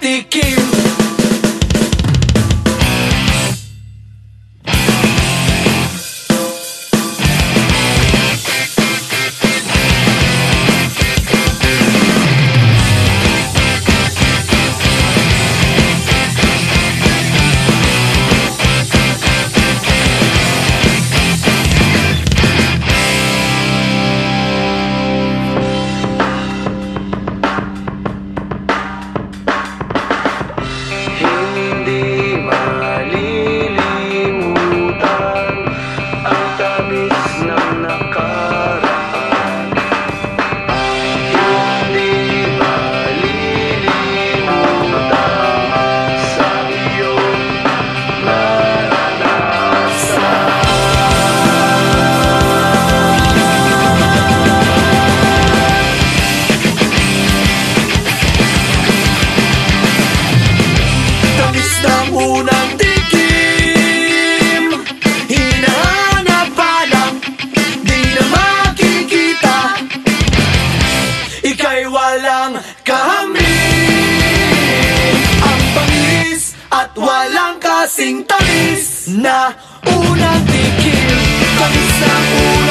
gente kasing tamis na unang tikim. Tamis na unang